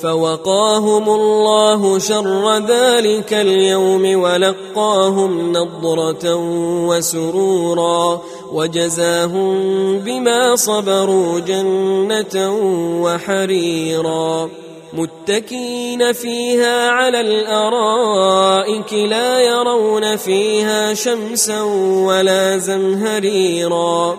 فوقاهم الله شر ذلك اليوم ولقاهم نضرة وسرورا وجزاهم بما صبروا جنة وحريرا متكئين فيها على الأرائك لا يرون فيها شمسا ولا زمهريرا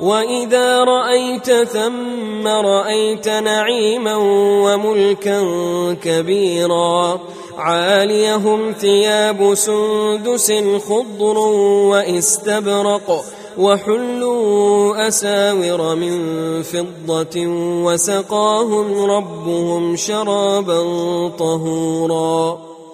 واذا رايت ثم رايت نعيما وملكا كبيرا عاليهم ثياب سندس خضر واستبرق وحلوا اساور من فضه وسقاهم ربهم شرابا طهورا